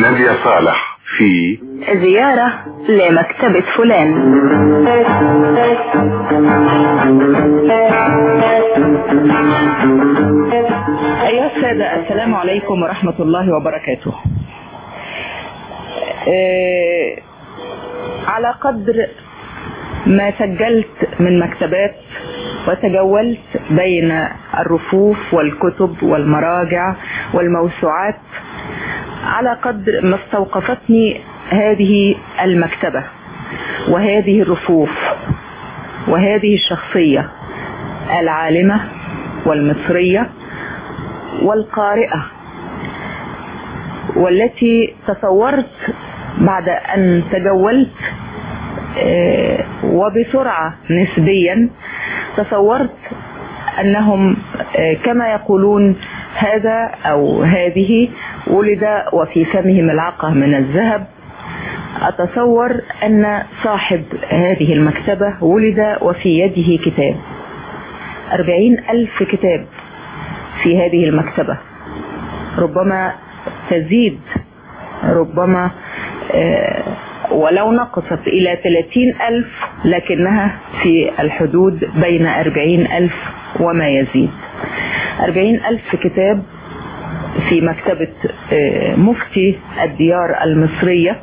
نادية صالح في زيارة لمكتبة فلان. أيها السادة السلام عليكم ورحمة الله وبركاته. آه، على قدر ما سجلت من مكتبات وتجولت بين الرفوف والكتب والمراجع والموسوعات على قدر ما استوقفتني هذه المكتبة وهذه الرفوف وهذه الشخصية العالمة والمصرية والقارئة والتي تصورت بعد أن تجولت آه، وبسرعة نسبيا تصورت أنهم آه، كما يقولون هذا أو هذه ولد وفي فمه ملعقة من الذهب. أتصور أن صاحب هذه المكتبة ولد وفي يده كتاب أربعين ألف كتاب في هذه المكتبة. ربما تزيد ربما آه، ولو نقصت إلى 30 ألف لكنها في الحدود بين 40 ألف وما يزيد. 40 ألف كتاب في مكتبة آه، مفتي الديار المصرية.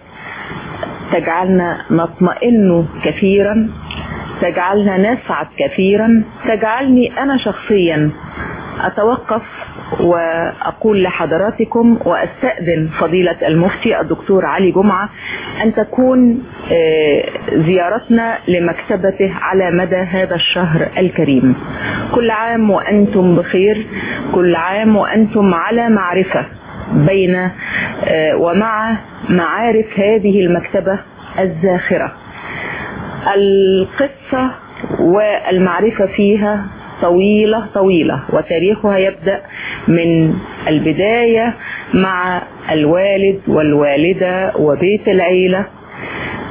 تجعلنا نطمئن كثيرا تجعلنا نسعد كثيرا. تجعلني أنا شخصيا أتوقف وأقول لحضراتكم وأستأذن فضيلة المفتي الدكتور علي جمعة أن تكون آه، زيارتنا لمكتبته على مدى هذا الشهر الكريم. كل عام وأنتم بخير كل عام وأنتم على معرفة بين آه، ومع معارف هذه المكتبة الزاخرة. القصة والمعرفة فيها طويلة طويلة. وتاريخها يبدأ من البداية مع الوالد والوالدة وبيت العيلة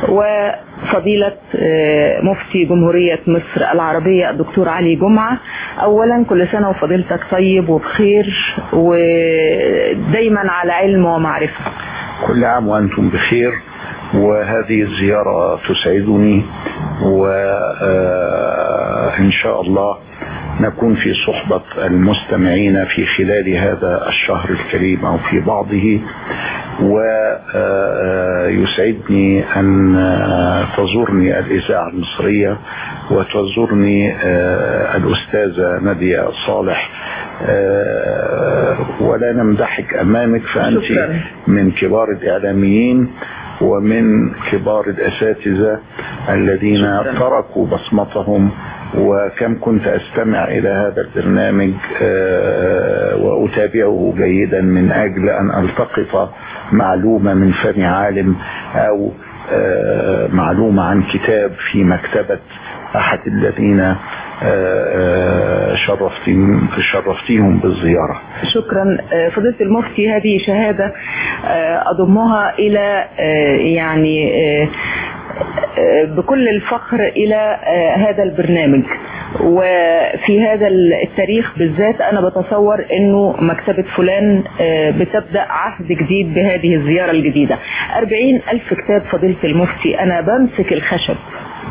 وفضيلة آه، مفتي جمهورية مصر العربية الدكتور علي جمعة. أولا كل سنة وفضيلتك طيب وبخير ودايما على علم ومعرفة. كل عام وأنتم بخير. وهذه الزيارة تسعدني. وإن شاء الله نكون في صحبة المستمعين في خلال هذا الشهر الكريم أو في بعضه ويسعدني أن تزورني الإذاعة المصرية وتزورني الأستاذة نادية صالح ولا نمدحك أمامك فأنت شكراً. من كبار الإعلاميين ومن كبار الأساتذة الذين شكراً. تركوا بصمتهم وكم كنت أستمع إلى هذا البرنامج آه، وأتابعه جيدا من أجل أن ألتقط معلومة من فم عالم أو آه، معلومة عن كتاب في مكتبة أحد الذين آه، شرفتهم شرفتيهم بالزيارة. شكرا فضيلة المفتي هذه شهادة أضمها إلى يعني بكل الفخر إلى آه، هذا البرنامج. وفي هذا التاريخ بالذات أنا بتصور أنه مكتبة فلان آه، بتبدأ عهد جديد بهذه الزيارة الجديدة. أربعين ألف كتاب فضيلة المفتي أنا بمسك الخشب.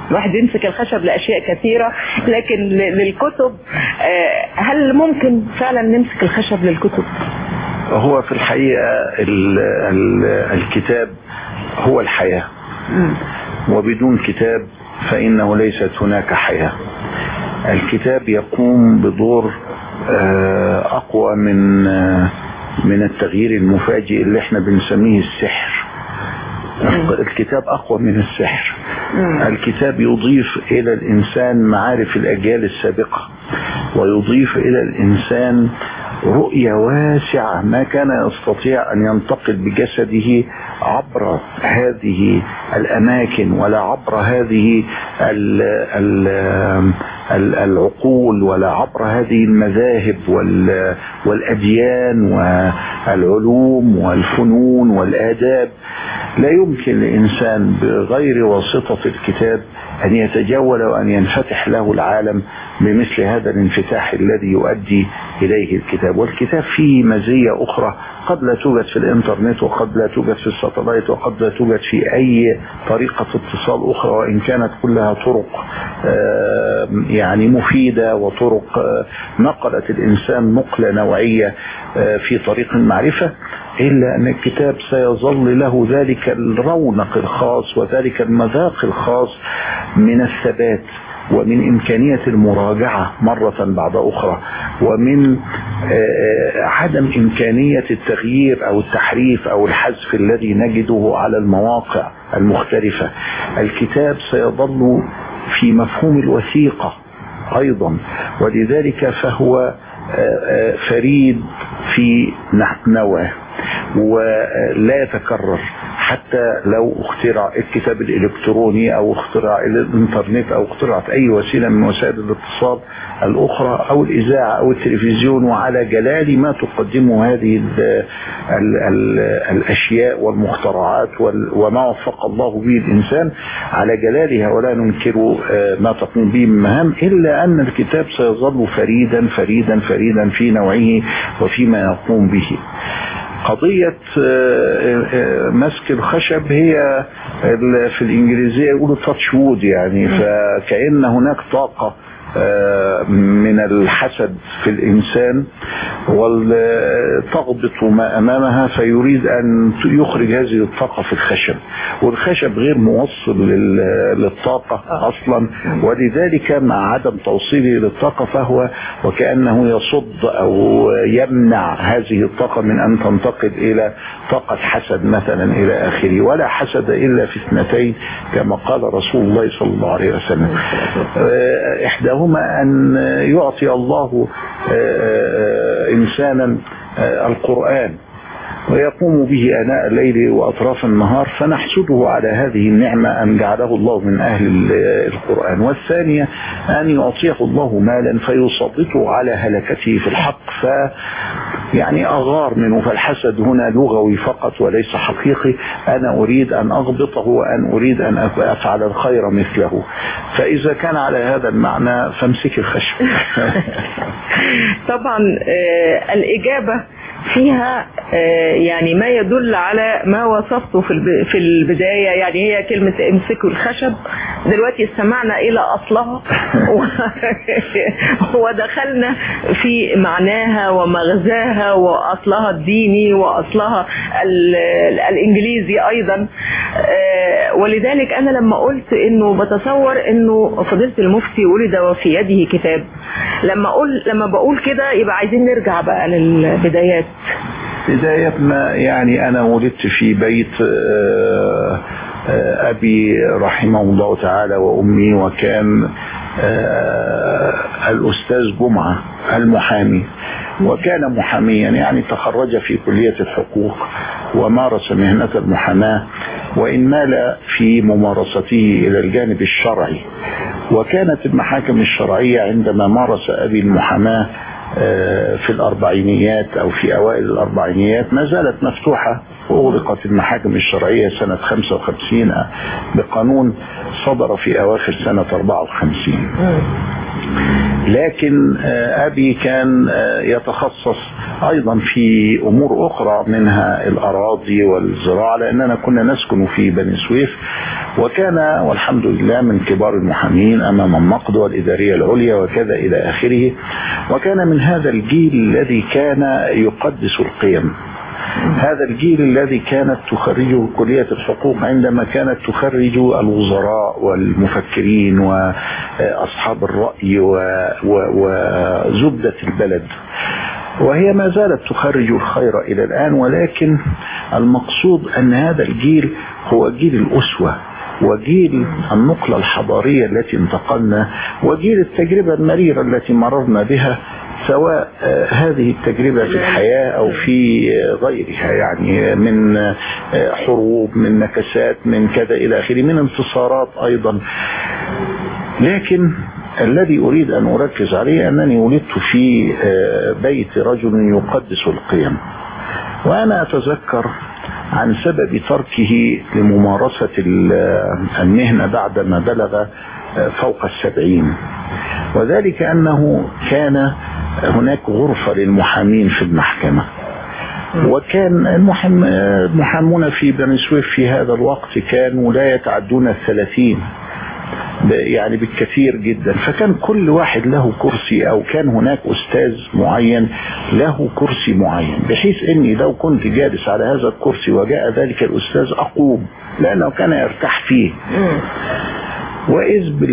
الواحد يمسك الخشب لأشياء كثيرة لكن للكتب آه، هل ممكن فعلا نمسك الخشب للكتب؟ هو في الحقيقة ال ال الكتاب هو الحياة. وبدون كتاب فإنه ليست هناك حياة. الكتاب يقوم بدور آه، أقوى من آه، من التغيير المفاجئ اللي إحنا بنسميه السحر. الكتاب أقوى من السحر. الكتاب يضيف إلى الإنسان معارف الأجيال السابقة ويضيف إلى الإنسان رؤية واسعة ما كان يستطيع أن ينتقل بجسده عبر هذه الأماكن ولا عبر هذه ال ال ال العقول ولا عبر هذه المذاهب وال والأديان والعلوم والفنون والآداب. لا يمكن لإنسان بغير واسطة الكتاب أن يتجول وأن ينفتح له العالم بمثل هذا الانفتاح الذي يؤدي إليه الكتاب. والكتاب فيه مزية أخرى قد لا توجد في الإنترنت وقد لا توجد في الساتلايت وقد لا توجد في أي طريقة اتصال أخرى وإن كانت كلها طرق يعني مفيدة وطرق نقلت الإنسان نقلة نوعية في طريق المعرفة إلا أن الكتاب سيظل له ذلك الرونق الخاص وذلك المذاق الخاص من الثبات. ومن إمكانية المراجعة مرة بعد أخرى ومن عدم إمكانية التغيير أو التحريف أو الحذف الذي نجده على المواقع المختلفة. الكتاب سيظل في مفهوم الوثيقة أيضا ولذلك فهو فريد في نوعه ولا يتكرر. حتى لو اخترع الكتاب الإلكتروني أو اخترع الإنترنت أو اخترعت أي وسيلة من وسائل الاتصال الأخرى أو الإذاعة أو التلفزيون وعلى جلال ما تقدمه هذه ال ال ال الأشياء والمخترعات وما وفق الله به الإنسان على جلالها ولا ننكر ما تقوم به من مهام إلا أن الكتاب سيظل فريدا فريدا فريدا في نوعه وفيما يقوم به. قضية مسك الخشب هي في الإنجليزية يقولوا تاتش وود يعني فكأن هناك طاقة. من الحسد في الإنسان وتغبط ما أمامها فيريد أن يخرج هذه الطاقة في الخشب. والخشب غير موصل للطاقة أصلا ولذلك مع عدم توصيله للطاقة فهو وكأنه يصد أو يمنع هذه الطاقة من أن تنتقل إلى طاقة حسد مثلا إلى آخره. ولا حسد إلا في اثنتين كما قال رسول الله صلى الله عليه وسلم. إحداهما أن يعطي الله إنسانا القرآن ويقوم به أناء الليل وأطراف النهار فنحسده على هذه النعمة أن جعله الله من أهل القرآن. والثانية أن يعطيه الله مالا فيسلطه على هلكته في الحق يعني أغار منه فالحسد هنا لغوي فقط وليس حقيقي. أنا أريد أن أغبطه وأن أريد أن أفعل الخير مثله. فإذا كان على هذا المعنى فامسك الخشب. طبعا الإجابة فيها يعني ما يدل على ما وصفته في في البداية. يعني هي كلمة امسكوا الخشب. دلوقتي استمعنا إلى أصلها. ودخلنا في معناها ومغزاها وأصلها الديني وأصلها الإنجليزي أيضا. ولذلك أنا لما قلت إنه بتصور إنه فضيلة المفتي ولد وفي يده كتاب. لما أقول لما بقول كده يبقى عايزين نرجع بقى للبدايات. بداية ما يعني أنا ولدت في بيت أبي رحمه الله تعالى وأمي وكان الأستاذ جمعة المحامي. وكان محاميا يعني تخرج في كلية الحقوق ومارس مهنة المحاماة وإن مال في ممارسته إلى الجانب الشرعي. وكانت المحاكم الشرعية عندما مارس أبي المحاماة في الأربعينيات أو في أوائل الأربعينيات ما زالت مفتوحة. وأغلقت المحاكم الشرعية سنة 55 بقانون صدر في أواخر سنة 54 لكن أبي كان يتخصص أيضا في أمور أخرى منها الأراضي والزراعة لأننا كنا نسكن في بني سويف وكان والحمد لله من كبار المحامين أمام النقد والإدارية العليا وكذا إلى آخره وكان من هذا الجيل الذي كان يقدس القيم. هذا الجيل الذي كانت تخرجه كلية الحقوق عندما كانت تخرج الوزراء والمفكرين وأصحاب الرأي وزبدة البلد. وهي ما زالت تخرج الخير إلى الآن ولكن المقصود أن هذا الجيل هو جيل الأسوة وجيل النقلة الحضارية التي انتقلنا وجيل التجربة المريرة التي مررنا بها سواء هذه التجربة في الحياة أو في غيرها يعني من حروب من نكسات من كذا إلى آخره من انتصارات أيضا. لكن الذي أريد أن أركز عليه أنني ولدت في بيت رجل يقدس القيم. وأنا أتذكر عن سبب تركه لممارسة المهنة بعدما بلغ فوق السبعين. وذلك أنه كان هناك غرفة للمحامين في المحكمة. وكان المحامون في بني سويف في هذا الوقت كانوا لا يتعدون الثلاثين يعني بالكثير جدا. فكان كل واحد له كرسي أو كان هناك أستاذ معين له كرسي معين بحيث إني لو كنت جالس على هذا الكرسي وجاء ذلك الأستاذ أقوم لأنه كان يرتاح فيه. وإذ بالج